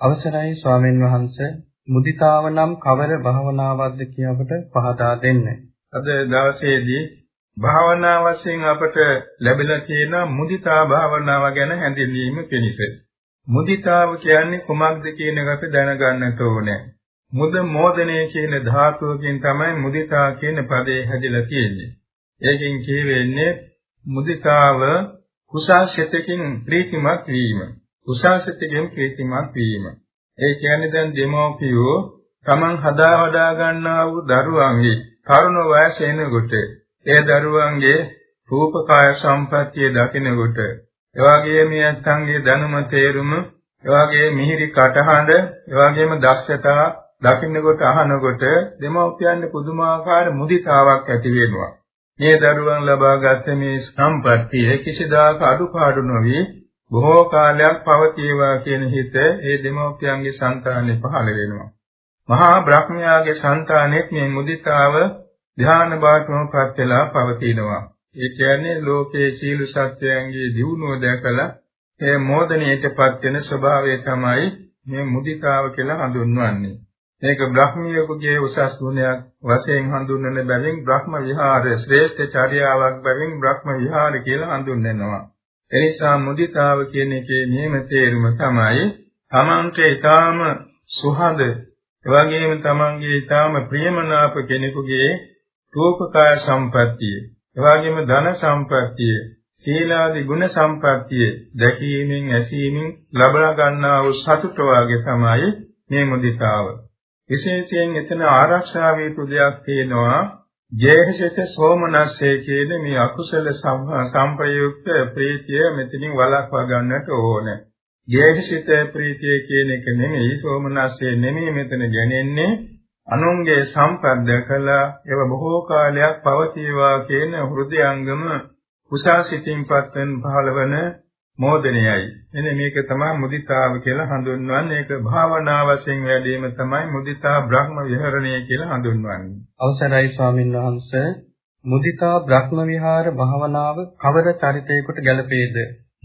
අවසරයි ස්වාමීන් වහන්සේ මුදිතාව නම් කවර භාවනාවක්ද කියන අපට පහදා දෙන්න. අද දවසේදී භාවනා වශයෙන් අපට ලැබිලා තියෙන මුදිතා භාවනාව ගැන හැඳින්වීම පිණිස. මුදිතාව කියන්නේ කුමක්ද කියන එක අපි දැනගන්නට ඕනේ. මුද මෝදනය කියන ධාතුවකින් තමයි මුදිතා කියන පදේ හැදිලා තියෙන්නේ. ඒකෙන් කියවෙන්නේ මුදිතාව කුසාසිතකින් ප්‍රීතිමත් වීම. කුසාසිතකින් ප්‍රීතිමත් වීම. ඒ කියන්නේ දැන් දෙමෝපියෝ Taman හදා වඩා ගන්නා වූ දරුවන්ගේ තරුණ වයස එනකොට ඒ දරුවන්ගේ රූපකාය සම්පත්තිය දකිනකොට එවාගේ මේ අත්ංගේ දැනුම තේරුම එවාගේ මිහිරි කටහඬ එවාගේම දක්ෂතා දකින්නකොට අහනකොට දෙමව්පියන්ට පුදුමාකාර මුදිතාවක් ඇති වෙනවා. මේ දරුවන් ලබාගත් මේ සම්පත්තිය කිසිදාක අඩුපාඩු නොවි බොහෝ කාලයක් පවතිවා කියන හිත ඒ දෙමෝපියන්ගේ సంతානෙ පහළ වෙනවා. මහා බ්‍රහ්මයාගේ సంతානෙත් මේ මුදිතාව ධ්‍යාන භාවනාවකට වෙලා පවතිනවා. ඒ කියන්නේ ලෝකයේ සීල සත්‍යයන්ගේ දියුණුව දැකලා ඒ මෝදණයටපත් වෙන ස්වභාවය තමයි මේ මුදිතාව කියලා හඳුන්වන්නේ. මේක බ්‍රහ්මියෙකුගේ උසස් ගුණයක් වශයෙන් හඳුන්වන බැවින් බ්‍රහ්ම විහාර ශ්‍රේෂ්ඨ චර්යාවක් බැවින් බ්‍රහ්ම විහාර කියලා හඳුන්වනවා. එනිසා මුදිතාව කියන එකේ නියම තේරුම තමයි තමන්ට ඊටාම සුහද එවැගේම තමන්ගේ ඊටාම ප්‍රියමනාප කෙනෙකුගේ රූපකාය සම්පත්තිය එවැගේම ධන සම්පත්තිය සීලාදී ගුණ සම්පත්තිය දැකීමෙන් ඇසීමෙන් ලබා ගන්නා වූ සතුට වාගේ තමයි මේ මුදිතාව. විශේෂයෙන් එතන ආරක්ෂා වේතු දෙයක් තියෙනවා ජේහසිත සෝමනස්සේ කියන මේ අකුසල සම්ප්‍රයුක්ත ප්‍රීතිය මෙතනින් වළක්වා ගන්නට ඕනේ. ජේහසිත ප්‍රීතිය කියන එක නෙමෙයි සෝමනස්සේ නෙමෙයි මෙතන ගැනෙන්නේ අනුන්ගේ සම්පද්ද කළා ඒව බොහෝ කාලයක් පවතිවා කියන හෘදයාංගම කුසාසිතින් පත්වෙන් පහළවන මෝදනයයි. එනේ මේක තමයි මුදිතාව කියලා හඳුන්වන්නේ. ඒක භාවනා වශයෙන් වැඩිම තමයි මුදිතා බ්‍රහ්ම විහරණය කියලා හඳුන්වන්නේ. අවසරයි ස්වාමින් වහන්සේ. මුදිතා බ්‍රහ්ම විහාර භාවනාව කවර චරිතයකට ගැලපේද?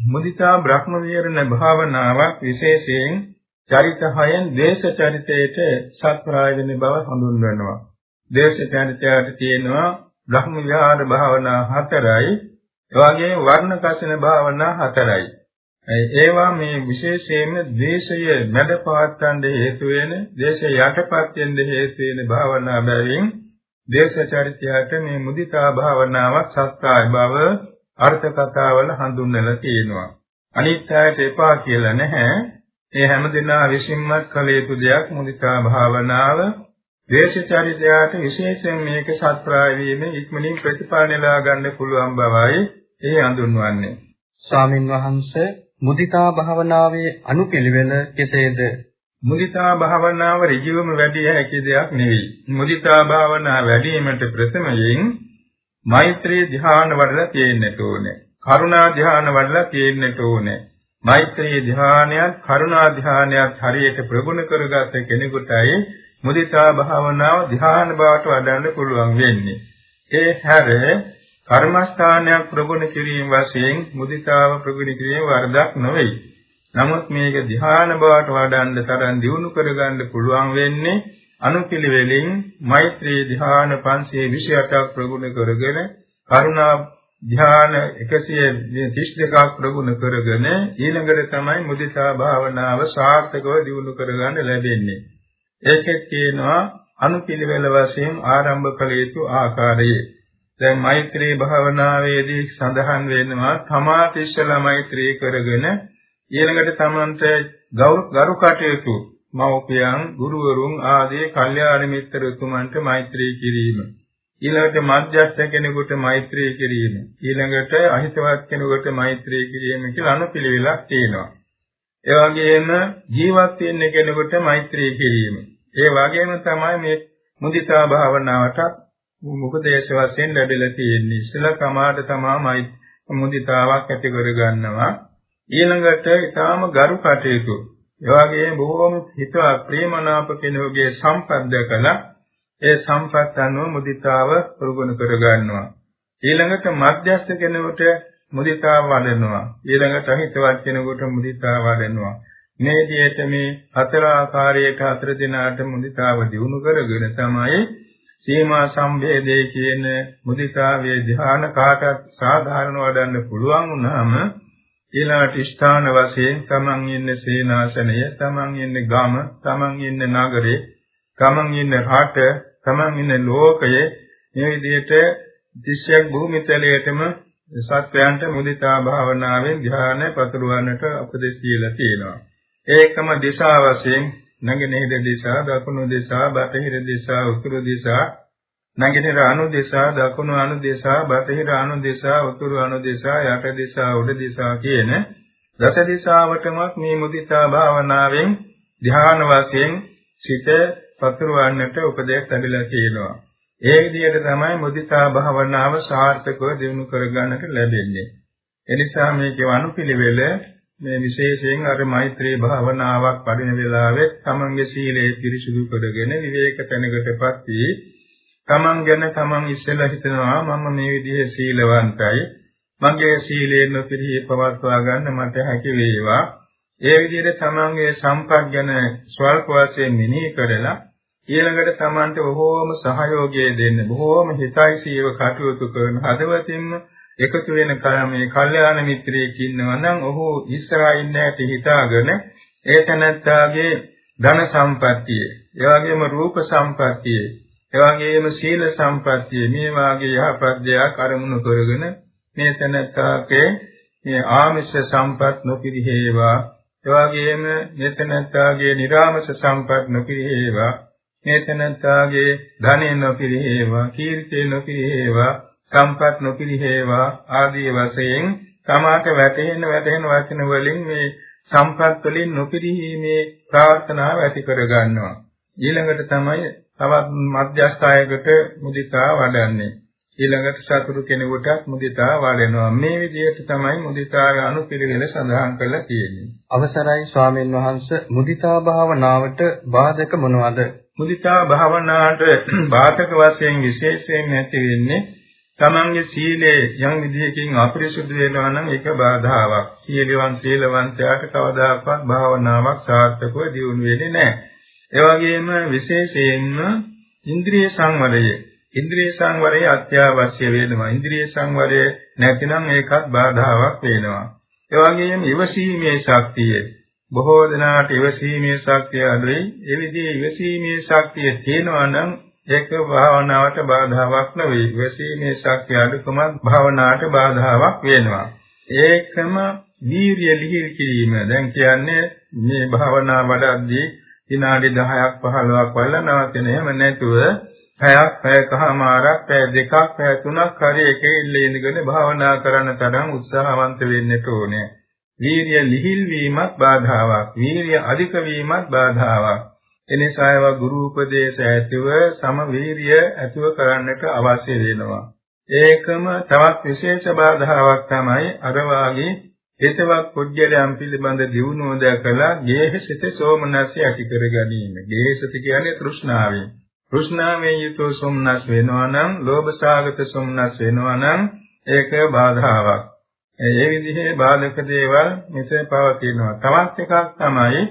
මුදිතා බ්‍රහ්ම විහරණ භාවනාවක් විශේෂයෙන් චරිත හයෙන් දේශ චරිතයට සත්ප්‍රාය වෙන බව හඳුන්වනවා. දේශ චරිතයට තියෙනවා බ්‍රහ්ම විහාර භාවනා හතරයි එවාගේ වර්ණ කසින භාවනා හතරයි. ඒවා මේ විශේෂයෙන්ම දේශය මැඩ පවත්වන්න හේතු වෙන, දේශය යටපත් වෙන්න හේතු වෙන භාවනා බැවින් දේශ චරිතයට මේ මුදිතා භාවනාවක් සත්‍යයි බව අර්ථ කතාවල හඳුන්වලා තියෙනවා. අනිත් අයට එපා කියලා නැහැ. ඒ හැමදෙනා විසින්මත් කළ යුතු දෙයක් මුදිතා භාවනාව. දේශ චරිතයට විශේෂයෙන් මේක සත්‍ප්‍රාය වීම ඉක්මනින් ප්‍රතිඵල නෙලා ගන්න පුළුවන් බවයි ඒ හඳුන්වන්නේ. ස්වාමින් වහන්සේ මුදිතා භාවනාවේ අනුපිළිවෙල කෙසේද? මුදිතා භාවනාව ඍජුවම වැඩි හැකි දෙයක් නෙවෙයි. මුදිතා භාවනාව වැඩිවීමට ප්‍රථමයෙන් මෛත්‍රී ධ්‍යාන වඩලා තියෙන්නට ඕනේ. කරුණා ධ්‍යාන වඩලා තියෙන්නට ඕනේ. මෛත්‍රී ධ්‍යානයත් කරුණා ධ්‍යානයත් හරියට ප්‍රගුණ කරගත කෙනෙකුටයි මුදිතා භාවනාව ධ්‍යාන බවට වඩන්න පුළුවන් වෙන්නේ. ඒ හැර කර්මස්ථානයක් ප්‍රගුණ කිරීම වශයෙන් මුදිතාව ප්‍රගුණ කිරීම වරදක් නොවේ. නමුත් මේක ධ්‍යාන බවට වඩන්න තරම් දියුණු කරගන්න පුළුවන් වෙන්නේ අනුපිළිවෙලින් මෛත්‍රී ධ්‍යාන 528ක් ප්‍රගුණ කරගෙන කරුණා ධ්‍යාන 132ක් ප්‍රගුණ කරගෙන ඊළඟට තමයි මුදිතා භාවනාව සාර්ථකව දියුණු කරගන්න ලැබෙන්නේ. ඒකෙත් කියනවා අනුපිළිවෙල වශයෙන් ආරම්භ කළ යුතු ආකාරයේ. දැන් මෛත්‍රී භාවනාවේදී සඳහන් වෙනවා තමාට ඉස්සලා මෛත්‍රී කරගෙන ඊළඟට තමන්ට ගරු කටයුතු මව්පියන් ගුරුවරුන් ආදී කල්යාණ මිත්‍රතුමන්ට මෛත්‍රී කිරීම. ඊළඟට මධ්‍යස්ථ කෙනෙකුට මෛත්‍රී කිරීම. ඊළඟට අහිතවත් කෙනෙකුට මෛත්‍රී කිරීම කියලා අනුපිළිවෙලක් තියෙනවා. ඒ වගේම ජීවත් වෙන්න කෙනෙකුට මෛත්‍රී කිරීම. ඒ වගේම තමයි මේ මුදිතා භාවනාවට උපදේශ වශයෙන් ලැබිලා තියෙන්නේ. ඉස්සලා කමාට තමයි මුදිතාවක් ඇති කර ගන්නවා. ඊළඟට ඊටාම ගරු කටයුතු. ඒ වගේම බොහෝම හිතවත් ප්‍රේමනාප කෙනෙකුගේ සම්පත් දැකලා ඒ සම්පත් අනුව මුදිතාව ප්‍රගුණ කර ගන්නවා. ඊළඟට මධ්‍යස්ථ කෙනෙකුට මුදිතාව වඩනවා. ඊළඟට හිතවත් කෙනෙකුට මුදිතාව වඩනවා. මේ විදිහට මේ හතර ආකාරයට හතර දිනාට මුදිතාව දිනු කරගෙන තමයි සීමා සම්භේදයේ කියන මුදිතාවේ ධ්‍යාන කාටත් සාධාරණ වඩන්න පුළුවන් වුණාම ඊළාට ස්ථාන වශයෙන් තමන් ඉන්න සේනාසනය, තමන් ඉන්න ගම, තමන් ඉන්න නගරේ, තමන් ඉන්න රට, තමන් ඉන්න ලෝකයේ මේ විදිහට දිශයක් භූමිතලයේටම සත්‍යයන්ට මුදිතා භාවනාවෙන් ධ්‍යාන පතුරවන්නට උපදෙස් දීලා තියෙනවා. ඒකම දිශා වශයෙන් නැගෙනහිර දිශා, දකුණු දිශා, බටහිර දිශා, උතුරු දිශා, නැගෙනහිර අනු දිශා, දකුණු අනු දිශා, බටහිර අනු දිශා, උතුරු අනු දිශා, යට දිශා, උඩ දිශා කියන දස දිශාවටම මේ මුදිතා භාවනාවෙන් ධ්‍යාන වශයෙන් සිත පතුරවන්නට උපදෙස් ලැබිලා තියෙනවා. ඒ විදිහට තමයි මුදිතා භාවනාව සාර්ථකව දිනු කරගන්නට ලැබෙන්නේ. එනිසා මේකේ අනුපිළිවෙල මේ විශේෂයෙන් අර මෛත්‍රී භාවනාවක් පදින වෙලාවෙත් තමන්ගේ සීලය පිරිසුදු කරගෙන විවේක තැනකටපත් වී තමන් ගැන තමන් ඉස්සෙල්ලා හිතනවා මම මේ විදිහේ සීලවන්තයි. මගේ සීලයෙන් නොපිරී පවත්වා ගන්න මට හැකි වේවා. ඒ විදිහට තමන්ගේ සම්පත් ගැන ස්වල්ප වශයෙන් මෙනෙහි කරලා ඊළඟට තමන්ට බොහෝම සහයෝගය දෙන්න බොහෝම හිතයිසීව කටයුතු කරන හදවතින්ම එකතු වෙන මේ කල්යාණ මිත්‍රයෙක් ඉන්නවා නම් ඔහු ඉස්සරහා ඉන්න ඇති හිතාගෙන ඒ තැනැත්තාගේ ධන සම්පත්තිය, ඒ වගේම රූප සම්පත්තිය, ඒ වගේම සීල සම්පත්තිය මේ වාගේ යහපත් දෙයක් අරමුණු කරගෙන මේ තැනැත්තාගේ මේ ආමිෂ සම්පත් නොපිරිහෙවා, ඒ වගේම මේ තැනැත්තාගේ නිර්ආමස සම්පත් නොපිරිහෙවා, මේ තැනැත්තාගේ ධනෙ නොපිරිහෙවා, කීර්තිය නොපිරිහෙවා සම්පත් නොපිරිහෙවා ආදී වශයෙන් තමාට වැටෙන වැටෙන වචන වලින් මේ සම්පත් වලින් නොපිරිහීමේ ප්‍රාර්ථනාව ඇති කර ගන්නවා. ඊළඟට තමයි තවත් මධ්‍යස්ථායකට මුදිතා වඩන්නේ. ඊළඟට සතුරු කෙනෙකුට මුදිතා වඩනවා. මේ විදිහට තමයි මුදිතාගේ අනුපිළිවෙල සඳහන් කරලා තියෙන්නේ. අවසරයි ස්වාමීන් වහන්සේ මුදිතා භාවනාවට බාධක මොනවාද? මුදිතා භාවනාවට බාධක වශයෙන් විශේෂයෙන් නැති වෙන්නේ තමන්ගේ සීලය යම් විදිහකින් අපරිසුදු වෙනවා නම් ඒක බාධාවක්. සීලවන් සීලවන්තයාට කවදාකවත් භාවනාවක් සාර්ථකව දියුණු වෙන්නේ නැහැ. ඒ වගේම විශේෂයෙන්ම ඉන්ද්‍රිය සංවරය. ඉන්ද්‍රිය සංවරය අත්‍යවශ්‍ය වෙනවා. ඉන්ද්‍රිය සංවරය නැතිනම් ඒකත් බාධාවක් වෙනවා. ඒ වගේම ඉවසීමේ ශක්තිය බොහෝ දෙනාට ඉවසීමේ ශක්තිය අඩුයි. ඒ විදිහේ ඉවසීමේ ශක්තිය තියෙනවා නම් ඒක භාවනාවට බාධාවක් නෙවෙයි. වැසීමේ ශක්තිය අඩුකමක් භාවනාවට බාධාවක් වෙනවා. ඒකම වීර්ය ලිහිල් කිරීම. දැන් කියන්නේ මේ භාවනා වඩද්දී විනාඩි 10ක් 15ක් වල නවතින එහෙම නැතුව පැයක් පැයකමාරක් පැය දෙකක් පැය තුනක් හරි එකේ ඉල්ල ඉඳගෙන භාවනා කරන්න තරම් උත්සාහවන්ත වෙන්න ඕනේ. වීර්ය ලිහිල් වීමත් බාධාවක්. වීර්ය අධික වීමත් බාධාවක්. එනිසා ඒවා ගුරු උපදේශ ඇතිව සම වීර්ය ඇතිව කරන්නට අවශ්‍ය වෙනවා. ඒකම තවත් විශේෂ බාධාවක් තමයි අර වාගේ හිතවත් කුජලයන් පිළිබඳ දියුණුව දැකලා ගේහසිත සෝමනස්ය ඇති කර ගැනීම. ගේහසිත කියන්නේ තෘෂ්ණාවෙන්. තෘෂ්ණාවෙන් යුතුව සොම්නස් වෙනවා නම්, ලෝභ සාගත සොම්නස් වෙනවා නම් ඒක බාධාවක්. ඒ විදිහේ බාධක දේවල් මෙසේ පවතිනවා. තවත් එකක් තමයි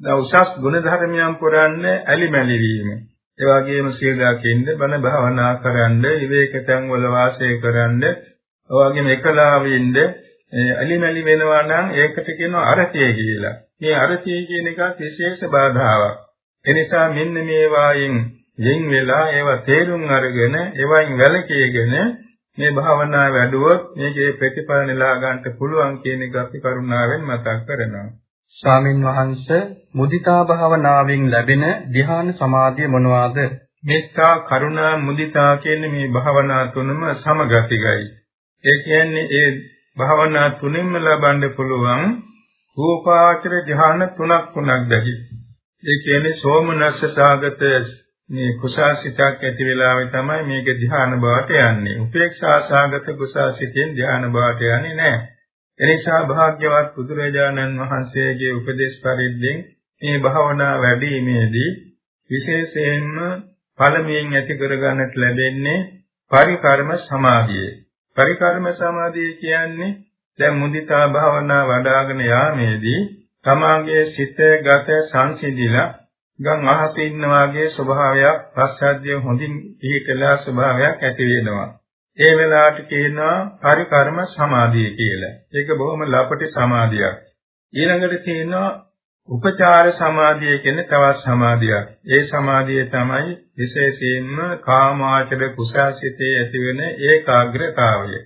උසස් ගුණ ධර්මයන් පුරන්න ඇලිමැලි වීම. ඒ වගේම සීල දකින්න, බණ භාවනා කරන්න, විවේක තැන් වල වාසය කරන්න, ඒ වගේම එකලාවෙින්ද ඇලිමැලි වෙනවා නම් ඒකට කියනවා අරතිය කියලා. මේ අරතිය කියන එක විශේෂ බාධාවක්. එනිසා මෙන්න මේ වායින් යෙන් වෙලා ඒවා තේරුම් අරගෙන ඒවයින් වැළකීගෙන මේ භාවනාව වැඩුවොත් මේකේ ප්‍රතිඵල නෙලා ගන්නට පුළුවන් කියන එක අපි කරුණාවෙන් මතක් කරනවා. ස්වාමින් වහන්සේ මුදිතා භාවනාවෙන් ලැබෙන ධ්‍යාන සමාධිය මොනවාද? මෙත්තා කරුණා මුදිතා කියන මේ භාවනා තුනම සමගතිකයි. ඒ කියන්නේ ඒ භාවනා තුනෙන්ම ලබන්න පුළුවන් රූපාචර ධ්‍යාන තුනක් තුනක් දැහි. ඒ කියන්නේ සෝමනස්ස සාගත මේ කුසාසිතක් ඇති වෙලාවේ තමයි මේක ධ්‍යාන බවට යන්නේ. උපේක්ෂා සාගත කුසාසිතෙන් ධ්‍යාන බවට යන්නේ නැහැ. එනිසා භාග්‍යවත් බුදුරජාණන් වහන්සේගේ උපදේශ පරිද්දෙන් මේ භාවනා වැඩිීමේදී විශේෂයෙන්ම පළමුවෙන් ඇති කරගන්නට ලැබෙන්නේ පරිකර්ම සමාධිය. පරිකර්ම සමාධිය කියන්නේ දැන් මුදිතා භාවනා වඩ아가න යාමේදී තමාගේ සිත ගත සංසිඳිලා ගම් අහසේ ඉන්න වාගේ ස්වභාවයක් පස්සද්ධිය හොඳින් පිහිටලා ස්වභාවයක් ඇති වෙනවා. ඒ වෙලාවට කියනවා පරිකර්ම සමාධිය කියලා. ඒක බොහොම ලපටි සමාධියක්. ඊළඟට තියෙනවා උපචාර සමාධිය කියන තවත් සමාධියක්. ඒ සමාධිය තමයි විශේෂයෙන්ම කාමාචර කුසාසිතේ ඇතිවෙන ඒකාග්‍රතාවය.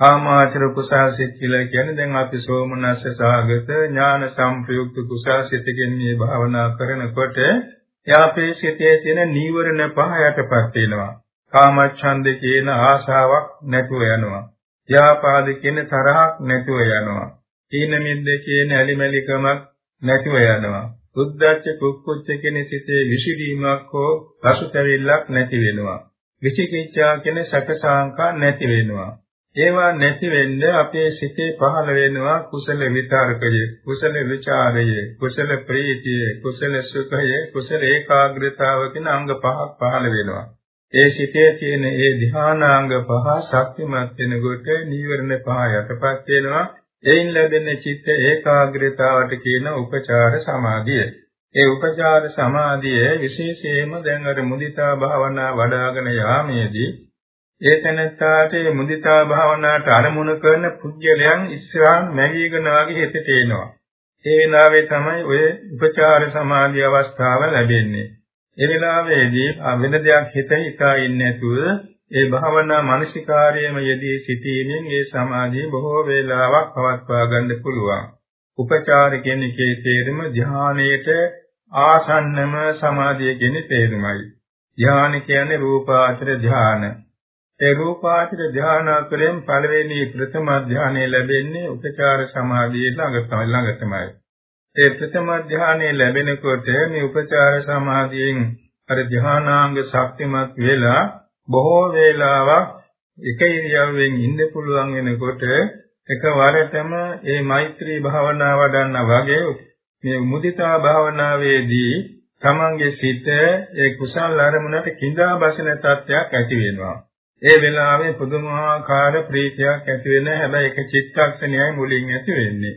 කාමාචර කුසාසිත කියලා කියන්නේ දැන් අපි සෝමනස්ස සාගත ඥාන සංප්‍රයුක්ත කුසාසිතකින් මේ භාවනා කරනකොට යාපේ සිතේ තියෙන නීවරණ පහ යටපත් වෙනවා. කාමච්ඡන්ද කියන ආශාවක් නැතුව යනවා. ව්‍යාපාද කියන තරහක් නැතුව යනවා. තීන මිද්ද කියන ඇලිමැලිකමක් නැතුව යනවා. උද්දච්ච කුක්කුච්ච කියන සිතේ විසිරීමක් හෝ පසුතැවිල්ලක් නැති වෙනවා. විචිකිච්ඡා කියන සැකසාංකා නැති වෙනවා. ඒවා නැති වෙන්න අපේ සිතේ පහළ වෙනවා කුසල විතරකය, කුසල විචාරය, කුසල ප්‍රීතිය, කුසල සුඛය, කුසල ඒකාග්‍රතාව කියන අංග පහක් පහළ වෙනවා. ඒ සිතේ තියෙන ඒ ධානාංග පහ ශක්තිමත් වෙනකොට නීවරණ පහ යටපත් වෙනවා. එයින් ලැබෙන චිත්ත ඒකාග්‍රතාවට කියන උපචාර සමාධිය. ඒ උපචාර සමාධිය විශේෂයෙන්ම දැන් අර මුදිතා භාවනා වඩ아가න යාමේදී ඒ තැනත්තාට මුදිතා භාවනාවට අරමුණු කරන පුජ්‍යලයන් ඉස්සරහන් මැවිගෙන වගේ හිතට එනවා. ඒ වෙලාවේ තමයි ඔය උපචාර සමාධි අවස්ථාව ලැබෙන්නේ. ඒ වෙලාවේදී වෙන දෙයක් හිත හිතා ඉන්නේ නැතුව ඒ භාවනා මානසිකාර්යයම යෙදී සිටීමෙන් ඒ සමාධිය බොහෝ වේලාවක් පවත්වා ගන්න පුළුවන්. උපචාර කියන එකේ තේරුම ධානයේට ආසන්නම සමාධිය කියන තේරුමයි. ධානය කියන්නේ රූපාචර ධාන. ඒ රූපාචර ධාන අතරින් පළවෙනි ප්‍රථම ධානය ලැබෙන්නේ උපචාර සමාධියේ ළඟ තමයි ළඟ තමයි. ඒ ප්‍රථම ධානය ලැබෙනකොට මේ උපචාර සමාධියෙන් අර ධානාංග ශක්තිමත් වෙලා බොහෝ වේලාවක් එක ඉරියව්වෙන් ඉන්න පුළුවන් වෙනකොට එකවරටම මේ මෛත්‍රී භාවනාව වඩන්න වගේ මේ මුදිතා භාවනාවේදී තමන්ගේ සිත ඒ කුසල් අරමුණට කිඳා බසින තත්ත්වයක් ඇති වෙනවා. ඒ වෙලාවේ පුදුමාකාර ප්‍රීතියක් ඇති වෙන හැබැයි එක චිත්තක්ෂණයයි මුලින් ඇති වෙන්නේ.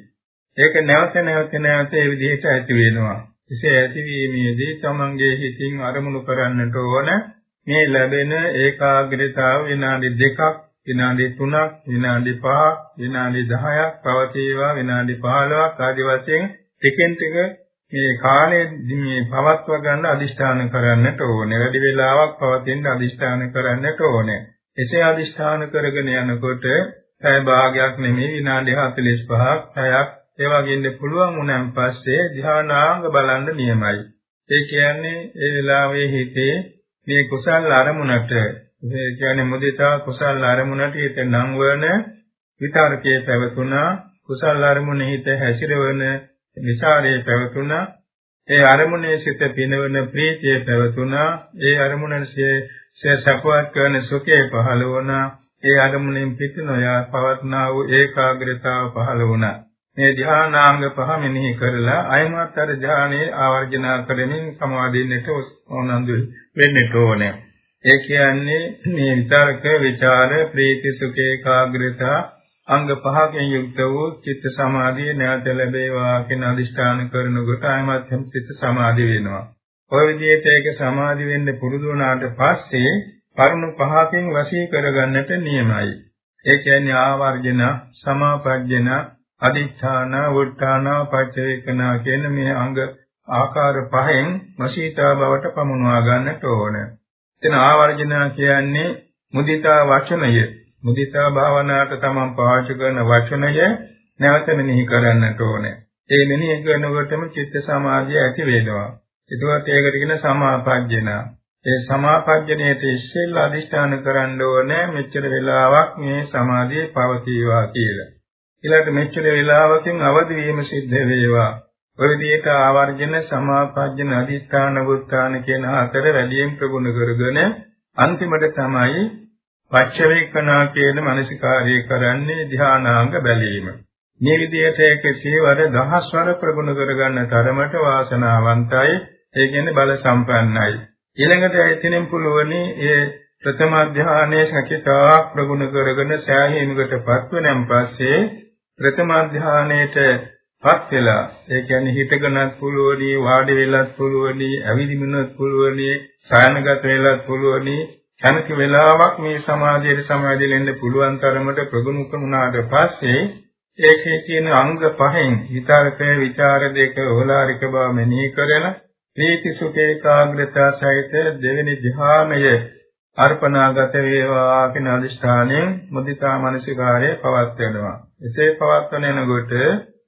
ඒක නැවත නැවත නැවත ඒ විදිහට ඇති වෙනවා. එසේ ඇතිවීමේදී තමන්ගේ හිතින් අරමුණු කරන්නට ඕන මේ ලැබෙන ඒකාග්‍රතාව විනාඩි 2ක්, විනාඩි 3ක්, විනාඩි 5ක්, විනාඩි 10ක් පවතිවා විනාඩි 15ක් ආදි වශයෙන් ටිකෙන් ටික මේ කාලය මේ පවත්ව ගන්න අදිෂ්ඨාන කරන්නට ඕනේ. වැඩි වෙලාවක් පවතින අදිෂ්ඨාන කරන්නට ඕනේ. එසේ අදිෂ්ඨාන කරගෙන යනකොට පැය භාගයක් නෙමෙයි විනාඩි 45ක්, 6ක් ඒවා ගෙන්න පුළුවන් වුණාන් පස්සේ ධානාංග බලන්න නියමයි. ඒ කියන්නේ ඒ වෙලාවේ හිතේ මේ කුසල් අරමුණට ඒ කියන්නේ මුදිතා කුසල් අරමුණට හිත නංවන විතරකයේ පැවතුණා කුසල් අරමුණ හිත හැසිරවන නිසාරයේ පැවතුණා ඒ අරමුණේ සිත පිනවන ප්‍රීතිය පැවතුණා ඒ අරමුණේ සපවත් කරන සුඛය පහළ වුණා ඒ අරමුණෙන් පිට නොයා පවත්නා වූ ඒකාග්‍රතාව පහළ වුණා මේ ධානාංග පහ මෙනෙහි කරලා අයමත් අර ධානයේ ආවර්ජනා කරමින් සමාධින්නට ඕනන්දු වෙන්නට ඕනේ. ඒ කියන්නේ මේ විතරක විචාර ප්‍රීති සුඛ ඒකාග්‍රතා අංග පහකින් යුක්ත වූ චිත්ත සමාධිය නැවත ලැබේවා කියන අදිෂ්ඨාන කරනකොට අයමත් සිත සමාධි වෙනවා. ඔය විදිහට ඒක සමාධි වෙන්න පුරුදු වුණාට පස්සේ කරුණු පහකින් වශී කරගන්නට නියමයි. ඒ කියන්නේ ආවර්ජන, සමාපජ්ජන, අදිඨාන, වුට්ටාන, පච්චවේකනා කියන මේ අංග ආකාර පහෙන් වශීතා බවට පමුණවා ගන්නට ඕන. එතන ආවර්ජන කියන්නේ මුදිතා වචනය. මුදිතා භාවනාවට තමන් පාවිච්චි කරන වචනය නැවත මෙනෙහි කරන්නට ඕනේ. ඒ මෙනෙහි කරනකොටම චිත්ත සමාධිය ඇති වෙනවා. ඒකවත් ඒකට කියන සමාපජ්ජන. ඒ සමාපජ්ජනයේට ඉස්සෙල්ලා අදිෂ්ඨාන කරන්න ඕනේ මෙච්චර වෙලාවක් මේ සමාධිය පවතිවා කියලා. ඊළඟට මෙච්චර වේලාවකින් අවදි වීම සිද්ධ වේවා. ඔය විදිහට ආවර්ජන සමාපජ්ජන අධිෂ්ඨාන වුත්තාන කියන හතර වැඩියෙන් ප්‍රගුණ කරගෙන අන්තිමට තමයි පච්චවේකනා කියන මානසිකාර්යය කරන්නේ ධානාංග බැලීම. මේ විදිහට ඒක සීවර දහස්වර ප්‍රගුණ කරගන්න තරමට වාසනාවන්තයි. ඒ කියන්නේ බල සම්පන්නයි. ඊළඟට එතනින් පුළුවනි ඒ ප්‍රථම අධ්‍යානයේ සකිතාක් ප්‍රගුණ කරගෙන සෑහීමකටපත් වෙනන් පස්සේ ප්‍රථම ධානයේට පත් වෙලා ඒ කියන්නේ හිතගෙනත් පුළුවනි වාඩි වෙලත් පුළුවනි ඇවිදින්නත් පුළුවනි සයනගත වෙලත් පුළුවනි කැමති වෙලාවක් මේ සමාධියට සමාධියෙන්න පුළුවන් තරමට ප්‍රගුණ වුණාට පස්සේ ඒකේ තියෙන අංග පහෙන් විතරකේ ਵਿਚාර දෙක ඕලාරික බව මෙනෙහි කරන ප්‍රීති සුඛ ඒකාග්‍රතාව සහිත දෙවෙනි ධ්‍යානය අර්පණාගත වේවා කියන අදිෂ්ඨානයෙන් මුදිතා මනසිකාරය පවත්වනවා. එසේ පවත්වනකොට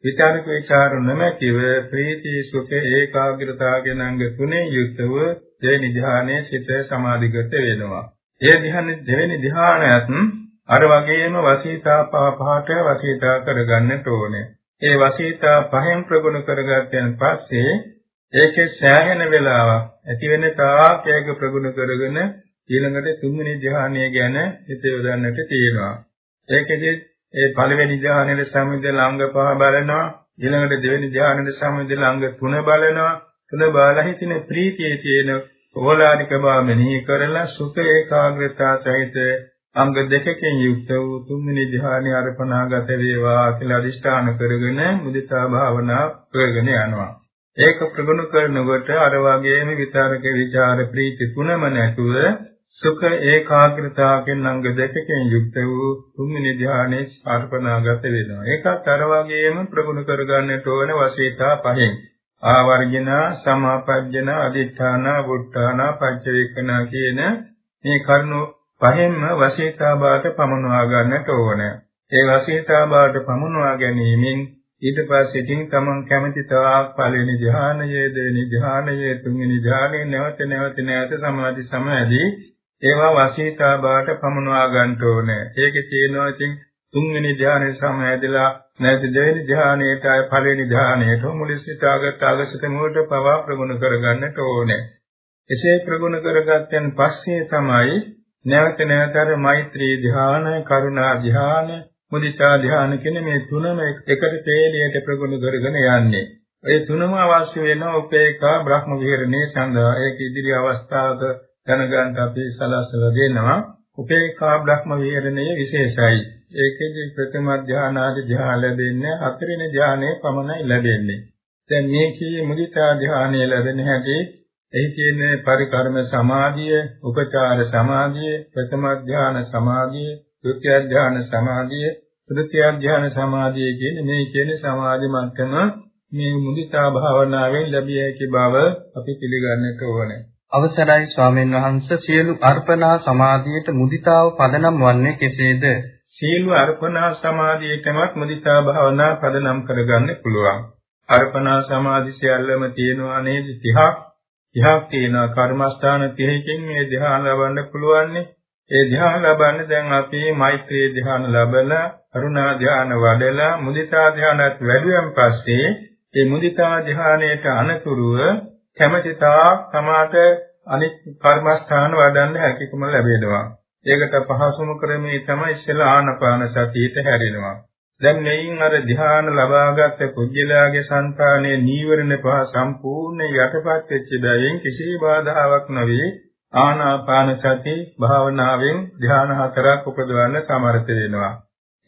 විචාරක විචාර නොමැතිව ප්‍රීති සුඛ ඒකාග්‍රතාව කියන අංග තුනේ යුක්තව දෙවෙනි ධ්‍යානයේ සිත සමාධිගත වෙනවා. ඒ ධ්‍යාන දෙවෙනි ධ්‍යානයත් අර වගේම වසීතා පහට වසීතා කරගන්නට ඕනේ. ඒ වසීතා පහෙන් ප්‍රගුණ කරගත්තන් පස්සේ ඒකේ සෑහෙන වෙලාවක් ඇති වෙන තාක් ඒක ප්‍රගුණ කරගෙන ඊළඟට තුන්වෙනි ධ්‍යානය ගැන හිත යොදන්නට තියෙනවා. ඒකෙදි ඒ පළවෙනි ධ්‍යානයේ සම්මිද ළංග පහ බලනවා ඊළඟට දෙවෙනි ධ්‍යානයේ සම්මිද ළංග තුන බලනවා තුන බාලා හිතින ප්‍රීතියේ තියෙන ඕලානික බව මෙනෙහි කරලා සුඛ ඒකාග්‍රතාව සහිත අංග දෙකකින් යුක්ත වූ තුන්වෙනි ධ්‍යානයේ අර්පණාගත වේවා කියලා අදිෂ්ඨාන කරගෙන මුදිතා භාවනා කරගෙන යනවා. ඒක ප්‍රගුණ කරනකොට අර වගේම විතරක විචාර ප්‍රීති තුනම නැතුව සුඛ ඒකාග්‍රතාවකින් අංග දෙකකින් යුක්ත වූ තුන්වෙනි ධ්‍යානයේ අර්පණාගත වෙනවා. ඒකත් අර වගේම ප්‍රගුණ කරගන්නට ඕන වශීතා පහෙන්. ආවර්ජන, සමාපජ්ජන, අදිඨාන, වුට්ටාන, පච්චවේකන කියන මේ කරුණු පහෙන්ම වශීතා බාට පමනවා ගන්නට ඕන. ඒ වශීතා බාට පමනවා ගැනීමෙන් ඊට පස්සේ ඉතින් තමන් කැමති තාක් පළවෙනි ධ්‍යානයේ දෙවෙනි ධ්‍යානයේ තුන්වෙනි ධ්‍යානයේ නැවත නැවත නැවත සමාධි සමාධි ඒවා වශීතා බාට පමනවා ගන්න ඕනේ. ඒකේ තියෙනවා ඉතින් තුන්වෙනි ධ්‍යානයේ සමාධිලා නැති දෙවෙනි ධ්‍යානයට ආය පළවෙනි ධ්‍යානයට මුලින්සිතාගත අගසිත මුලට පවා ප්‍රගුණ කරගන්නට ඕනේ. එසේ ප්‍රගුණ කරගත්තන් පස්සේ තමයි නැවත නැවතර මෛත්‍රී ධ්‍යාන, කරුණා ධ්‍යාන, මුදිතා ධ්‍යාන කියන මේ තුනම එකට තේලියට ප්‍රගුණ කරගෙන යන්නේ. ඒ තුනම අවශ්‍ය වෙන උපේකා බ්‍රහ්ම විහරණේ සඳහා ඒක ඉදිරි අවස්ථාවක දැනගන්න අපි සලස්වලා දෙනවා. උපේකා බ්‍රහ්ම විහරණය විශේෂයි. ඒකෙදි ප්‍රථම ධ්‍යානාදී ධ්‍යාන ලැබෙන්නේ හතරෙනි ධ්‍යානයේ පමණයි ලැබෙන්නේ. දැන් මේ කී මුදිතා ධ්‍යානය ලැබෙන හැටි එහි තියෙන පරිකර්ම සමාධිය, උපචාර සමාධිය, ප්‍රථම ධ්‍යාන සමාධිය, ද්විතිය ධ්‍යාන සමාධිය, තෘතිය ධ්‍යාන සමාධිය කියන්නේ මේ කියන සමාධි මට්ටම මේ මුදිතා භාවනාවෙන් ලැබිය හැකි බව අපි පිළිගන්නට ඕනේ. අවසරයි ස්වාමීන් වහන්සේ. සියලු අර්පණා සමාධියට මුදිතාව පදනම් වන්නේ කෙසේද? සියලු අර්පණා සමාධියටමත් මුදිතා භාවනා පදනම් කරගන්න පුළුවන්. අර්පණා සමාධි සියල්ලම තියෙනවා නේද? 30ක් 30ක් තියෙනවා. කර්මස්ථාන 30කින් මේ ධ්‍යාන ලබන්න පුළුවන්නේ. ඒ ධ්‍යාන ලබන්නේ දැන් අපි මෛත්‍රී ධ්‍යාන ලැබලා කරුණා ධ්‍යාන වඩලා මුදිතා ධ්‍යානත් වැඩුවෙන් පස්සේ ඒ මුදිතා ධ්‍යානයට අනතුරුව කැමැතිතා තමාට අනිත් කර්මස්ථාන වඩන්න හැකියකම ලැබෙනවා. ඒකට පහසුම ක්‍රමේ තමයි ඉස්සෙල්ලා ආනපාන සතියට හැරෙනවා. දැන් මෙයින් අර ධ්‍යාන ලබාගත් කුජලයාගේ సంతානයේ නීවරණ පහ සම්පූර්ණ යටපත් වෙච්ච බැවින් කිසි බාධාවක් නොවේ ආනාපාන සති භාවනාවෙන් ධ්‍යාන හතරක් උපදවන්න සමර්ථ වෙනවා.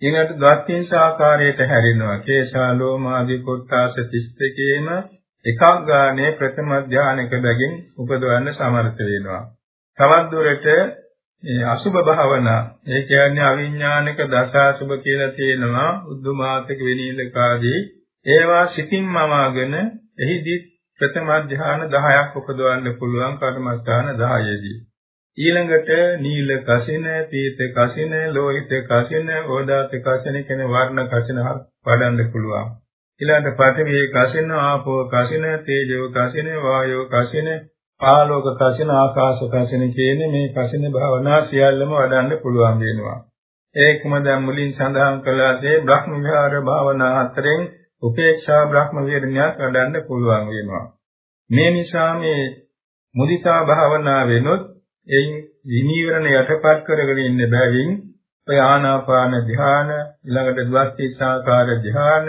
ඊළඟට ද්වත්තිංස ආකාරයට හැරෙනවා. කේශා ලෝමාදී කොට්ටාස 32කේම එකක් ගානේ ප්‍රථම ධානයක බැගින් උපදවන්න සමර්ථ වෙනවා. තවත් දුරට අසුභ භාවනා ඒ කියන්නේ අවිඥානික දසාසුභ කියලා තියෙනවා උද්දුමාතක විනීලකාදී ඒවා සිතින් මවාගෙන එහිදී ප්‍රථම ධ්‍යාන 10ක් උපදවන්න පුළුවන් කර්මස්ථාන 10ේදී. ඊළඟට නීල කසින, පීත කසින, ලෝහිත කසින, ඕදාත කසින කියන වර්ණ කසින වඩන්න පුළුවන්. ඊළඟට පඨවි කසින, ආපෝ කසින, තේජෝ කසින, වායෝ කසින, ආලෝක කසින, ආකාශ කසින කියන මේ කසින භාවනා සියල්ලම වඩන්න පුළුවන් වෙනවා. ඒකම දැන් මුලින් සඳහන් කළාසේ බ්‍රහ්ම විහාර භාවනා හතරෙන් උපේක්ෂා බ්‍රහ්ම විහරණයක් වඩන්න පුළුවන් වෙනවා. මේ නිසා මේ මුදිතා භාවනා වෙනොත් එයින් විනීවරණ යටපත් කරගෙන ඉන්න බැවින් ඔය ආනාපාන ධ්‍යාන ඊළඟට ද්වස්තිසාකාර ධ්‍යාන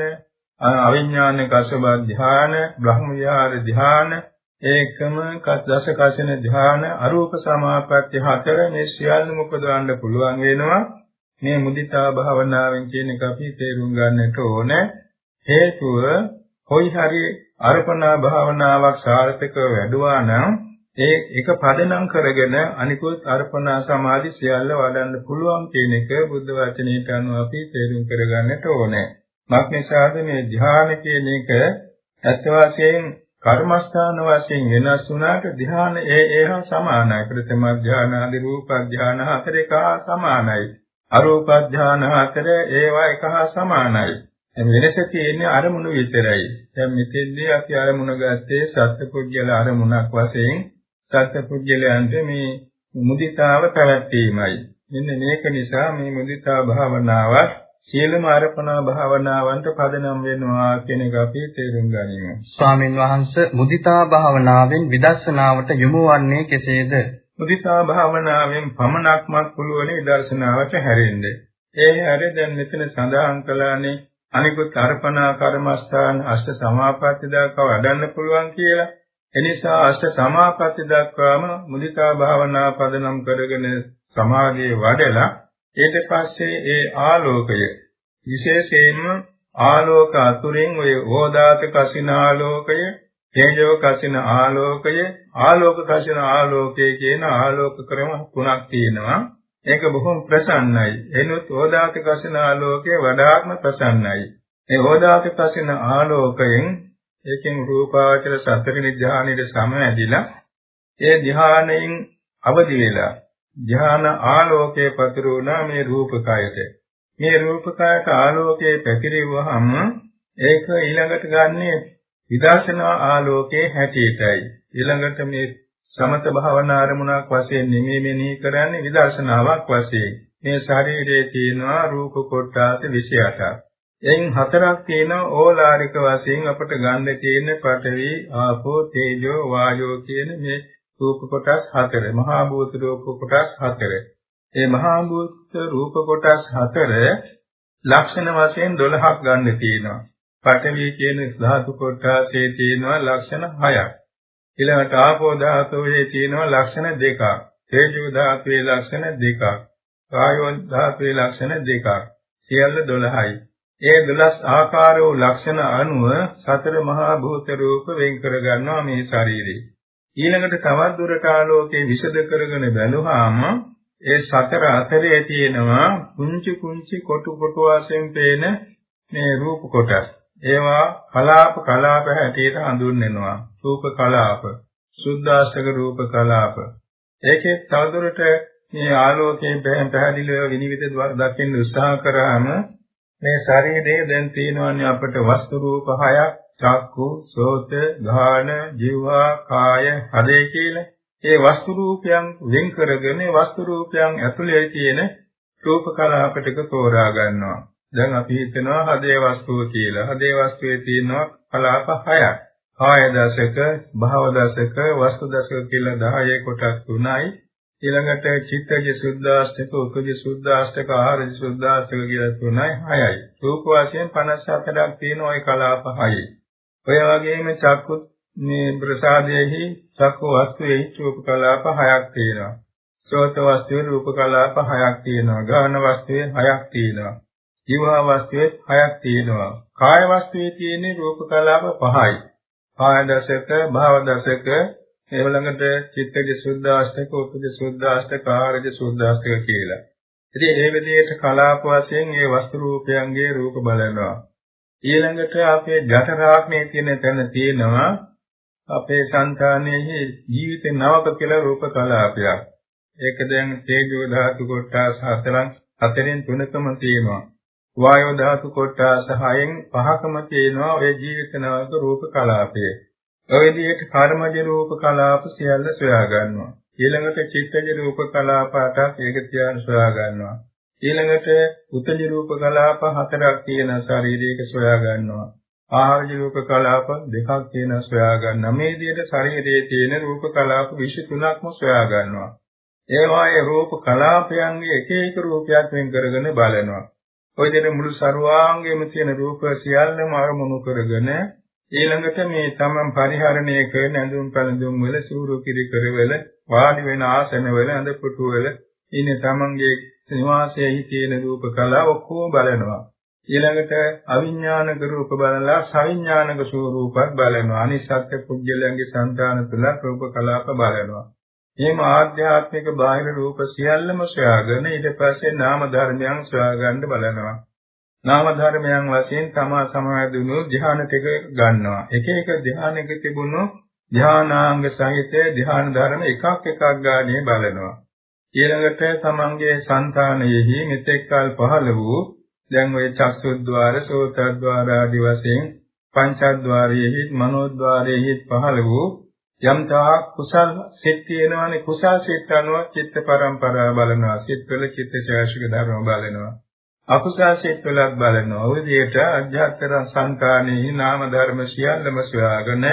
අවිඥානික අසබ ධ්‍යාන බ්‍රහ්ම විහාර ධ්‍යාන ඒකම දස කසින ධ්‍යාන අරූප සමාපatti හතර මේ සියල්ලම උපදවන්න පුළුවන් වෙනවා මේ මුදිතා භාවනාවෙන් කියන එක අපි තේරුම් ගන්නට ඕනේ හේතුව කොයි හරි අර්පණා භාවනාවක් සාර්ථකව වැඩුවා නම් ඒ එක පදනම් කරගෙන අනිකුත් අර්පණා සමාධි සියල්ල වඩන්න පුළුවන් කියන එක බුද්ධ වචනයට අනුව අපි තේරුම් කරගන්නට ඕනේ. මක්නිසාද මේ ධ්‍යාන කියන එක ඇත්ත වශයෙන් කර්මස්ථාන වශයෙන් වෙනස් වුණාට ධ්‍යාන ඒ ඒහා සමානයි. ප්‍රථම ධ්‍යාන ආදී රූප ධ්‍යාන හතර එක හා සමානයි. අරූප ධ්‍යාන හතර ඒවා එක හා සමානයි. වෙනස තියෙන්නේ අරමුණු විතරයි. දැන් මෙතෙන්දී අපි අරමුණ ගත්තේ සත්පුද්ගල අරමුණක් වශයෙන් සත්පුද්ගලයන්ට මේ මුදිතාව පැවැත්වීමයි. මෙන්න මේක නිසා මේ මුදිතා භාවනාවත් සියලුම අර්පණා භාවනාවන්ට පදනම් වෙනවා කියන එක අපි තේරුම් ගනිමු. ස්වාමින් වහන්සේ මුදිතා භාවනාවෙන් විදර්ශනාවට යොමු වන්නේ කෙසේද? මුදිතා භාවනාවෙන් පමණක්ම පුළුවන් විදර්ශනාවට හැරෙන්න. ඒ හැර දැන් මෙතන සඳහන් කළානේ අනිකුත් අර්පණා කර්මස්ථාන අෂ්ට සමාපatti දක්වා වඩන්න පුළුවන් කියලා. එනිසා අෂ්ට සමාපatti දක්වාම මුදිතා භාවනා පදනම් කරගෙන සමාධියේ වඩලා ඊට පස්සේ ඒ ආලෝකය විශේෂයෙන්ම ආලෝක අතුරින් ඔය ඕදාත කසින ආලෝකය, තේජෝ කසින ආලෝකය, ආලෝක කසින ආලෝකය කියන ආලෝක ක්‍රම තුනක් තියෙනවා. ඒක බොහොම ප්‍රසන්නයි. එනොත් ඕදාත කසින ආලෝකය වඩාත්ම ප්‍රසන්නයි. මේ ඕදාත කසින ආලෝකයෙන් ඒකෙන් රූපාවචර සතරෙනි ධානයේ සමවැදිලා ඒ ධානයෙන් අවදි වෙලා ධාන ආලෝකයේ පතුරුණා මේ රූපකයට. මේ රූපකයට ආලෝකයේ පැතිරෙවහම ඒක ඊළඟට ගන්නේ විදර්ශනා ආලෝකයේ හැටියටයි. ඊළඟට මේ සමත භාවනා අරමුණක් වශයෙන් නෙමෙයි මෙනෙහි කරන්නේ විදර්ශනාවක් වශයෙන්. මේ ශරීරයේ තියෙනවා රූප කොටාස 28ක්. එයින් හතරක් තියෙනවා ඕලාරික වශයෙන් අපට ගන්න තියෙන පඨවි, ආපෝ, තේජෝ, වායෝ කියන මේ රූප කොටස් හතර. මහා භූත රූප කොටස් හතර. මේ මහා භූත රූප කොටස් හතර ලක්ෂණ වශයෙන් 12ක් ගන්න තියෙනවා. පඨවි කියන ධාතු කොටසේ තියෙනවා ලක්ෂණ 6ක්. ඊළඟට ආපෝ ධාතුවේ තියෙනවා ලක්ෂණ දෙකක්. තේජෝ ධාතුවේ ලක්ෂණ දෙකක්. කායෝ ධාතුවේ ලක්ෂණ දෙකක්. සියල්ල 12යි. ඒ 12 ආකාර වූ ලක්ෂණ අනුව සතර මහා භූත රූප වෙන් කර ගන්නවා මේ ශරීරේ. ඊළඟට තවත් දුරට ආලෝකයේ විසද කරගෙන බැලුවාම ඒ සතර අතරේ තියෙනවා කුංචි කුංචි කොටු කොටු වශයෙන් පේන මේ රූප කොටස්. ඒවා කලාප කලාප හැටියට හඳුන්වනවා. රූප කලාප, සුද්ධාෂ්ටක රූප කලාප. ඒකේ තවදුරට මේ ආලෝකයෙන් පැහැදිලිව විනිවිද දකින්න උත්සාහ කරාම මේ ශරීරයේ දැන් තියෙනවානේ අපිට වස්තු රූප හයක් චක්කු, සෝත, ධාන, ජීවා, කාය, හදේ කියලා ඒ වස්තු රූපයන් වෙන් කරගෙන වස්තු රූපයන් ඇතුලේ තියෙන රූප කලාපටක තෝරා ගන්නවා. දැන් අපි හිතනවා හදේ වස්තුව කියලා. හදේ වස්තුවේ තියෙනවා කලාප 6ක්. කාය දශක, භව දශක, වස්තු දශක කියලා 10 කොටස් තුනයි. ඊළඟට චිත්තජ සුද්ධාෂ්ටක, උපජ සුද්ධාෂ්ටක, ආහාරජ සුද්ධාෂ්ටක කියලා තුනයි 6යි. රූප වශයෙන් 54ක් තියෙන ওই කලාප 6යි. ඔය වගේම චක්කු මේ ප්‍රසාදයේහි චක්කු වස්තුවේහි රූප කලාප හයක් තියෙනවා. සෝත වස්තුවේ රූප කලාප හයක් තියෙනවා. ගාන වස්තුවේ හයක් තියෙනවා. ජීවා වස්තුවේ හයක් තියෙනවා. කාය වස්තුවේ තියෙන රූප කලාප පහයි. කාය දශක, භාව දශක, ඒව ළඟට චිත්තජ සුද්ධාෂ්ටක, උපජ සුද්ධාෂ්ටක, ආරජ සුද්ධාෂ්ටක කියලා. ඉතින් මේ විදිහට කලාප වශයෙන් මේ වස්තු රූපයන්ගේ රූප බලනවා. ඊළඟට අපේ ජඨරාග්නේ කියන තැන තියෙනවා අපේ సంతානයේ ජීවිත නවක කියලා රූප කලාපයක්. ඒක දැන් තේජෝ ධාතු කොටස් හතරක් හතරෙන් තුනකම තියෙනවා. වායෝ ධාතු කොටස් හයෙන් පහකම තියෙනවා ඔය ජීවිත නවක රූප කලාපය. ඔය විදිහට කර්මජ රූප කලාප සියල්ල සොයා ගන්නවා. ඊළඟට චිත්තජ රූප කලාප අටක් ඒක තියාන සොයා ගන්නවා. ඊළඟට උතජ රූප කලාප හතරක් තියෙන ශරීරයක සොයා ගන්නවා. ආහාරජ රූප කලාප දෙකක් තියෙන සොයා ගන්නවා. මේ විදිහට ශරීරයේ තියෙන රූප කලාප 23ක්ම සොයා ගන්නවා. ඒවායේ රූප කලාපයන්ගේ එක එක රූපයක් වෙන් කරගෙන බලනවා. ඔය දෙන මුළු ਸਰවාංගෙම තියෙන රූප සියල්ලම අරමුණු කරගෙන ඊළඟට මේ තමන් පරිහරණය කරන ඇඳුම් පැළඳුම් වල සූරු කිරි කරවල වාඩි වෙන ආසන වල ඇඳ පුටු වල ඉන්නේ තමන්ගේ නිවාසයේ තියෙන රූප කලාව ඔක්කොම බලනවා. ඊළඟට අවිඥානික රූප බලලා සවිඥානික ස්වරූපත් බලනවා. අනිසත්‍ය පුජ්‍යලයන්ගේ సంతාන තුල රූප කලාප බලනවා. එහෙම ආධ්‍යාත්මික බාහිර රූප සියල්ලම සොයාගෙන ඊට පස්සේ නාම ධර්මයන් සොයාගන්න බලනවා. නාම ධර්මයන් වශයෙන් තමා සමාධිනු ධ්‍යාන ටික ගන්නවා. එක එක ධ්‍යානෙක තිබුණු ධ්‍යානාංග සහිත ධ්‍යාන ධර්ම එකක් එකක් ගානේ බලනවා. ඊළඟට තමන්ගේ సంతානයෙහි මෙතෙක් කල පහළ වූ දැන් ওই චක්සුද්්වාර, සෝතද්්වාර ආදී වශයෙන් පංචද්්වාරයෙහි, මනෝද්්වාරයෙහි පහළ වූ යම්තා කුසල් සිත් තියෙනවානේ කුසල් සිත් අනුව චිත්ත පරම්පරාව බලනවා. සිත්වල චිත්ත ශාස්ත්‍රික ධර්ම බලනවා. අකුසල් සිත් වලත් බලනවා. ওই විදිහට අධ්‍යාත්ම සංකානෙහි නාම ධර්ම සියල්ලම සොයාගෙන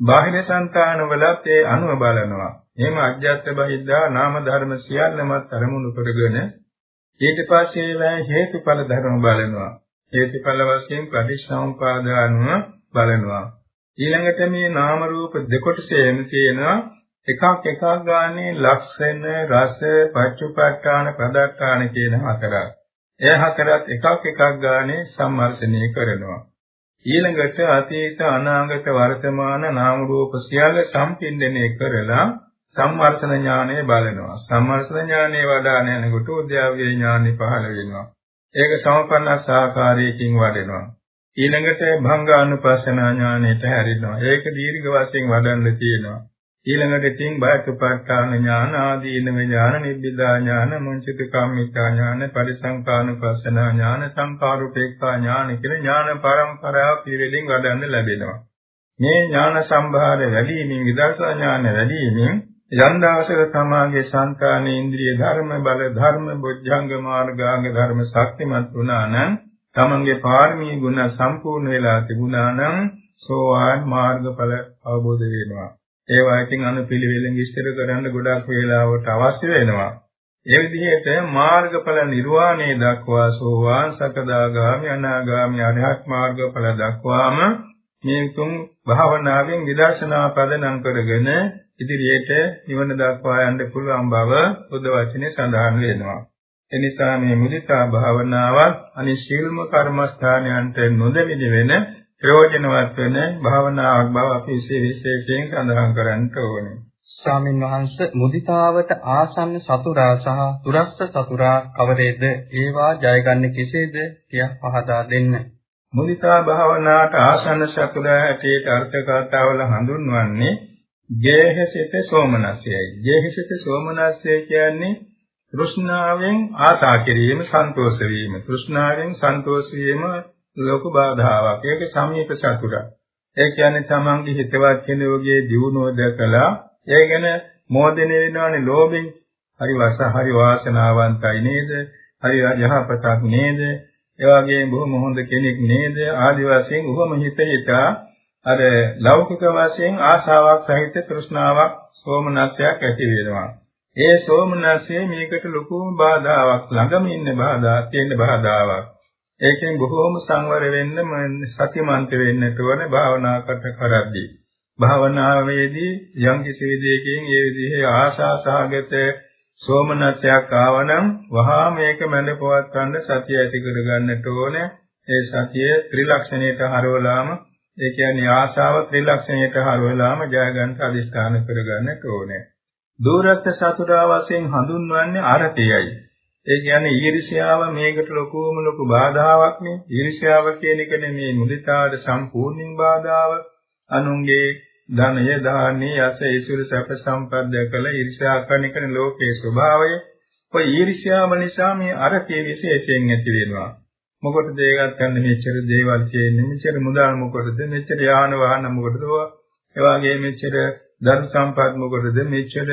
බාහිර సంతාන වලත් ඒ අනුව බලනවා. එහෙම අධ්‍යාත්ම බහිද්දා නාම ධර්ම සියල්ලමත් අරමුණු කරගෙන ඊට පස්සේ ඒවා හේතුඵල ධර්ම බලනවා. හේතුඵල වශයෙන් ප්‍රතිසම්පාද අනුව බලනවා. ඊළඟට මේ නාම රූප දෙකොටසේම තියෙනවා එකක් එකක් ගානේ ලක්ෂණ රස පච්චුපට්ඨාන පදට්ඨාන කියන හතරක්. එය හතරත් එකක් එකක් ගානේ සම්මර්ෂණය කරනවා. ඊළඟට අතීත අනාගත වර්තමාන නාම රූප සියල්ල සම්පින්දනය කරලා සම්වර්ෂණ ඥානය බලනවා. සම්වර්ෂණ ඥානය වඩාන යනකොට උද්‍යාවයේ ඥානය පහළ වෙනවා. ඒක සමපන්නස් ආකාරයකින් වඩනවා. ඊළඟට භංගානුපස්සනා ඥානයට හැරෙනවා. ඒක දීර්ඝ වශයෙන් වඩන්න තියෙනවා. ඊළඟට තින් බයතුපත්ඨාන ඥාන ආදීනව ඥාන නිබ්බිදා ඥාන මුංචිත කම්මිතා ඥාන පරිසංකානුපස්සනා ඥාන සංකාරුපේක්ඛා ඥාන කියන ඥාන පරම්පරාව පිළිවෙලින් වඩන්න ලැබෙනවා. මේ ඥාන සම්භාර වැඩිමින් විදර්ශනා ඥාන වැඩිමින් යම් දවසක සමාගයේ සංකානේ ඉන්ද්‍රිය ධර්ම බල ධර්ම බොජ්ජංග මාර්ගාංග ධර්ම ශක්තිමත් වුණා නම් තමන්ගේ පාරමී ගුණ සම්පූර්ණ වෙලා තිබුණා නම් සෝවාන් මාර්ගඵල අවබෝධ වෙනවා. ඒවා ඉතින් අනුපිළිවෙලින් විස්තර කරන්න ගොඩක් වේලාවට අවශ්‍ය වෙනවා. ඒ විදිහට මාර්ගඵල නිර්වාණය දක්වා සෝවාන් සකදාගාමි අනාගාමි අරහත් මාර්ගඵල දක්වාම මේ තුන් භාවනාවෙන් විදර්ශනා පදනම් කරගෙන ඉදිරියට නිවන දක්වා යන්න පුළුවන් බව බුද්ධ වචනේ සඳහන් වෙනවා. එනිසා මේ මුදිතා භාවනාවත් අනිශීල්ම කර්මස්ථානයන්ට නොදෙමින වෙන ප්‍රයෝජනවත් වෙන භාවනාවක් බව අපි විශේෂයෙන් සඳහන් කරන්නට ඕනේ. ස්වාමින් වහන්සේ මුදිතාවට ආසන්න සතුරා සහ දුරස්ත සතුරා කවරේද? ඒවා ජයගන්නේ කෙසේද? කියා පහදා දෙන්න. මුදිතා භාවනාවට ආසන්න සතුරා හැටියට අර්ථ කතාවල හඳුන්වන්නේ ගේහසිත සෝමනස්සයයි. ගේහසිත සෝමනස්සය කියන්නේ තෘෂ්ණාවෙන් ආසා කිරීම, සන්තෝෂ වීම. තෘෂ්ණාවෙන් සන්තෝෂ වීම ලෝක බාධාවක්. ඒක සමීප සතුටක්. ඒ කියන්නේ තමන්ගේ හිතවත් කෙනෙකුගේ දියුණුව දැකලා ඒ ගැන මෝදෙන වෙනවනේ ලෝභෙන්. හරි වස හරි වාසනාවන්තයි නේද? හරි යහපතක් නේද? ඒ වගේම බොහොම හොඳ කෙනෙක් නේද? ආදි වශයෙන් උවම හිත හිතා අර ලෞකික වශයෙන් ආශාවක් සහිත තෘෂ්ණාවක් සෝමනස්යක් ඇති වෙනවා. ඒ සෝමනස්ය මේකට ලොකු බාධාවක් ළඟම ඉන්න බාධා තියෙන බාධාවක්. ඒකෙන් බොහෝම සංවර වෙන්න සතිමන්ත වෙන්නට ඕන භාවනා කට කරද්දී. භාවනාවේදී යම් කිසි විදියකින් ඒ විදිහේ ආශාසහගත සෝමනස්යක් ආවනම් වහා මේක මැද පවත්වන්න සතිය ඇති කරගන්නට ඕනේ. ඒ සතිය ත්‍රිලක්ෂණයට හරවලාම ඒ කියන්නේ ආශාව ත්‍රිලක්ෂණයට හරවලාම ජය ගන්න අදිස්ථාන කරගන්නට ඕනේ. දූරස්ත සතුරා වශයෙන් හඳුන්වන්නේ අරතියයි. ඒ කියන්නේ ඊර්ෂ්‍යාව මේකට ලොකුම ලොකු බාධාවක් නේ. ඊර්ෂ්‍යාව කියන එක නෙමේ මුදිතාට සම්පූර්ණින් බාධාව. අනුන්ගේ ධනය දාන්නේ යස ඉසුරු සැප සම්පත් දැකල ඊර්ෂ්‍යා කරන එක ලෝකයේ ස්වභාවය. ඔය ඊර්ෂ්‍යාව නිසා මේ අරතිය විශේෂයෙන් ඇති වෙනවා. මොකටද ඒකත් ගන්න මෙච්චර දේවල් තියෙන්නේ මෙච්චර මුදල් මොකටද මෙච්චර යාන වාහන මොකටද ඒ වගේ මෙච්චර ධර්ම සම්පත් මොකටද මෙච්චර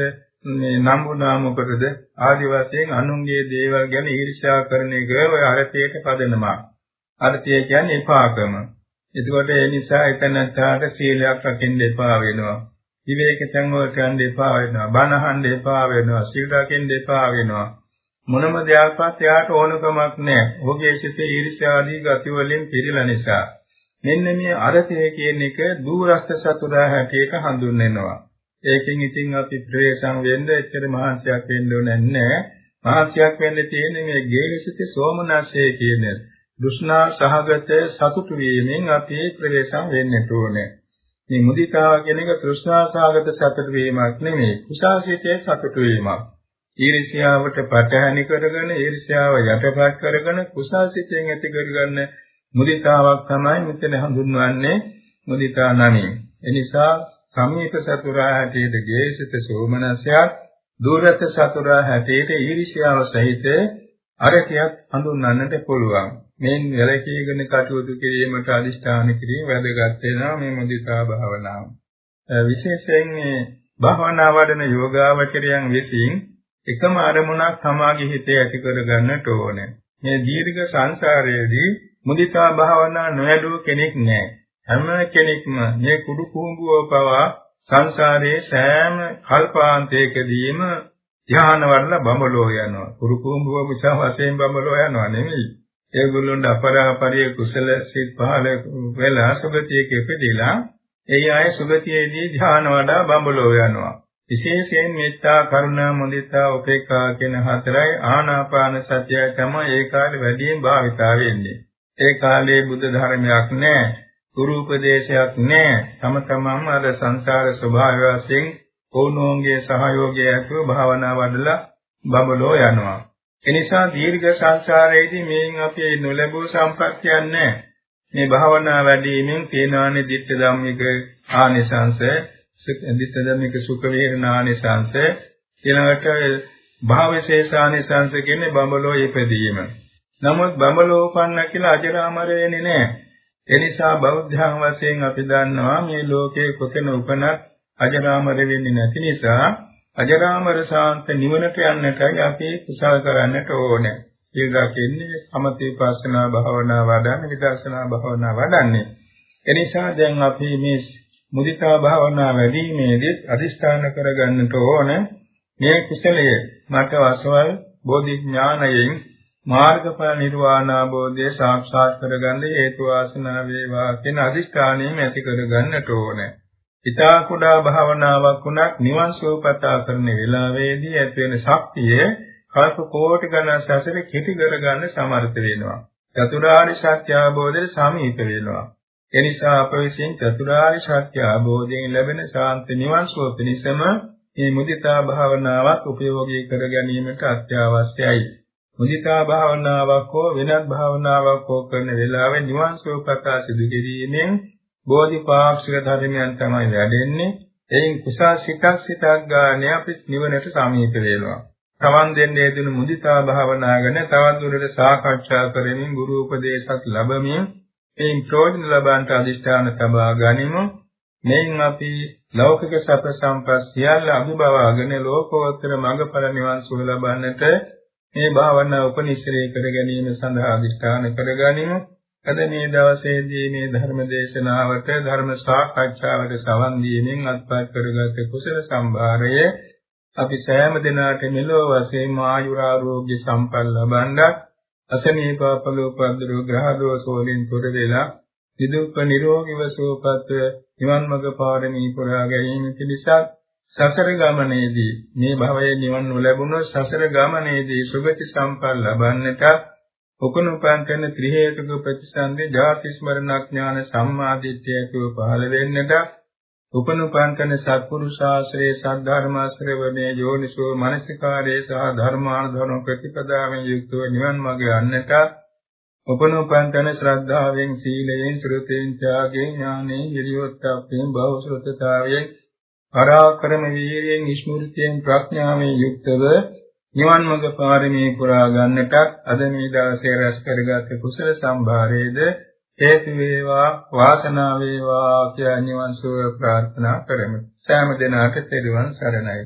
මේ නම්බුනා මොකටද ආදි වශයෙන් අනුන්ගේ දේවල් ගැන ඊර්ෂ්‍යා කරන එක ඔය අරතියට පදනමක්. අරතිය කියන්නේ එපාකම. එතකොට ඒ නිසා එතනට සීලයක් රකින්න එපා වෙනවා. විවේක තැන් වලට යන්න එපා වෙනවා. බණ අහන්න එපා වෙනවා. සීල රකින්න එපා වෙනවා. මොනම දෙයක්වත් එයාට ඕනකමක් නැහැ. ඔහුගේ සිතේ ඊර්ෂ්‍යාදී ගති වලින් පිරීලා නිසා. මෙන්න මේ අරතිය කියන එක දූරස්ත සතුරා හැටියට හඳුන්වනවා. ඒකෙන් ඉතින් අපි ප්‍රවේශම් වෙන්න එච්චර මහන්සියක් වෙන්න ඕනේ නැහැ. මහන්සියක් වෙන්න තියෙන්නේ මේ ගේහසිත සෝමනස්සේ කියන දුෂ්ණා සහගත සතුටු වීමෙන් අපි ප්‍රවේශම් වෙන්නට ඕනේ. මේ මුදිතාව කියන එක තෘෂ්ණා සහගත සතුටු වීමක් නෙමෙයි. කුසාසිතේ සතුටු වීමක්. ඊර්ෂ්‍යාවට පටහැනි කරගෙන ඊර්ෂ්‍යාව යටපත් කරගෙන කුසාසිතෙන් ඇති කරගන්න මුදිතාවක් තමයි මෙතන හඳුන්වන්නේ මුදිතා නමින්. එනිසා සමීප සතුරා හැටියට ගේසිත සෝමනසයක් දුරත සතුරා හැටියට ඊර්ෂ්‍යාව සහිත අරතියක් හඳුන්වන්නට පුළුවන්. මේන් වැලකීගෙන කටයුතු කිරීමට අදිෂ්ඨාන කිරීම වැදගත් වෙනවා මේ මුදිතා භාවනාව. විශේෂයෙන් මේ භාවනා වඩන යෝගාවචරයන් විසින් එකම අරමුණක් සමාගයේ හිතේ ඇති කර ගන්නට ඕනේ. මේ දීර්ඝ සංසාරයේදී මුදිතා භාවනා නොයඩුව කෙනෙක් නැහැ. හැම කෙනෙක්ම මේ කුඩු කුඹුව පවා සංසාරයේ සෑම කල්පාන්තයකදීම ධ්‍යාන වඩලා බඹලෝ යනවා. කුඩු කුඹුව නිසා වශයෙන් බඹලෝ යනවා නෙමෙයි. ඒගොල්ලොන්ට අපරාපරිය කුසල සිත් පහල වෙලා සුගතියක ඉපදිලා ඒ අය සුගතියේදී ධ්‍යාන වඩා බඹලෝ යනවා. විශේෂයෙන් මෙත්තා කරුණා මුදිතා උපේක්ඛා කියන හතරයි ආනාපාන සතියයි තමයි ඒ කාලේ වැඩියෙන් භාවිතා වෙන්නේ. ඒ කාලේ බුද්ධ ධර්මයක් නැහැ. ගුරු උපදේශයක් නැහැ. තම තමන්ම අර සංසාර ස්වභාවය වශයෙන් කෝණෝන්ගේ සහයෝගය ඇතුව භාවනා වඩලා බබලෝ යනවා. එනිසා දීර්ඝ සංසාරයේදී මේන් අපි නොලැබූ සම්පත්තියක් නැහැ. මේ භාවනා වැඩිමින් තේනානේ ditta ධම්මික ආනිසංස, ditta ධම්මික සුඛ වේරණානිසංස, ඊළඟට භාවශේෂානිසංස කියන්නේ බඹලෝ ඉපදීම. නමුත් බඹලෝපන්න කියලා අජරාමර වෙන්නේ නැහැ. ඒ නිසා බෞද්ධයන් වශයෙන් අපි දන්නවා මේ ලෝකේ කොතන උපනත් අජරාමර වෙන්නේ නැති නිසා අජරාමර ශාන්ත නිවනට යන්නටයි අපි කුසල කරන්නට ඕනේ. සිල් රකින්නේ සමථ විපස්සනා භාවනා වඩන්නේ විදර්ශනා භාවනා වඩන්නේ. ඒ නිසා දැන් අපි මේ මුදිතා භාවනා වැඩිීමේදී අදිෂ්ඨාන කරගන්නට ඕනේ මේ කුසලය මට වසවල් බෝධි ඥානයෙන් මාර්ගඵල නිර්වාණ අවබෝධය සාක්ෂාත් කරගන්න හේතු වාසනා වේවා කියන අදිෂ්ඨානයෙන් ඇති කරගන්නට ඕනේ. ඊතා කුඩා භාවනාවක් වුණත් නිවන් සෝපතා කරන වෙලාවේදී ඇති වෙන ශක්තිය කල්ප කෝටි ගණන් සැසර කිටි කරගන්න සමර්ථ වෙනවා. චතුරාර්ය සත්‍ය අවබෝධයට සමීප වෙනවා. ඒ නිසා අප විසින් චතුරාර්ය සත්‍ය අවබෝධයෙන් ලැබෙන ශාන්ත නිවන් සුව පිණිසම මේ මුදිතා භාවනාවක් උපයෝගී කර ගැනීමට අත්‍යවශ්‍යයි. මුදිතා භාවනාවක් හෝ වෙනත් භාවනාවක් හෝ කරන වෙලාවේ නිවන් සුව කතා සිදු කිරීමෙන් බෝධිපාක්ෂික ධර්මයන් තමයි වැඩෙන්නේ. එයින් කුසල් සිතක් සිතක් ගානේ අපි නිවනට සමීප වෙනවා. තවන් දෙන්නේ දෙන මුදිතා භාවනා ගැන තවත් දුරට සාකච්ඡා කරමින් ගුරු උපදේශත් ලැබමින් එයින් ප්‍රයෝජන ලබන්නට අදිෂ්ඨාන තබා ගනිමු. මෙයින් අපි ලෞකික සැප සම්පත් සියල්ල අභිභවාගෙන ලෝකෝත්තර මඟඵල නිවන් සුව ලබන්නට මේ භාවනා උපනිශ්‍රේ කර ගැනීම සඳහා අධිෂ්ඨාන කරගනිමු. අද මේ දවසේදී මේ ධර්ම දේශනාවට ධර්ම සාකච්ඡාවට සවන් දීමෙන් අත්පත් කරගත් කුසල සම්භාරය අපි සෑම දිනකට මෙලොව වශයෙන් ආයුරාෝග්‍ය සම්පන්න ලබන්නත් අසනීපාපලෝපද්දර ග්‍රහ දෝෂ වලින් තොර වෙලා නිදුක් නිරෝගීව සුවපත් නිවන් මඟ පාරමී පුරා ගැනීම පිණිසත් සසර ගමනේදී මේ භවයේ නිවන් නොලැබුණොත් සසර ගමනේදී සුගති සම්පන්න ලබන්නට උපනුපන් කරන ත්‍රි හේතුක ප්‍රතිසන්දේ ජාති ස්මරණඥාන සම්මාදිට්ඨියතුව පහළ වෙන්නට උපනුපන් කරන සත්පුරුෂ ආශ්‍රයේ සද්ධර්මාශ්‍රවණේ යෝනිසෝ මනසිකාරයේ සහ ධර්මානුධර්ම ප්‍රතිපදාවෙන් යුක්තව නිවන් මඟ යන්නට උපනුපන් කරන ශ්‍රද්ධාවෙන් සීලයෙන් ශ්‍රුතෙන් ත්‍යාගයෙන් ඥානෙන් විරියොත්ප්පෙන් බෞසෘතතාවයෙන් පරාක්‍රම වීරියෙන් ස්මෘතියෙන් ප්‍රඥාවෙන් යුක්තව නිවන් මඟ පාරමී පුරා ගන්නටත් අද මේ දවසේ රැස් කරගත් කුසල සම්භාරයේද හේතු වේවා වාසනාව වේවා කියලා නිවන් සුව ප්‍රාර්ථනා කරමු. සෑම දිනකට තෙරුවන් සරණයි.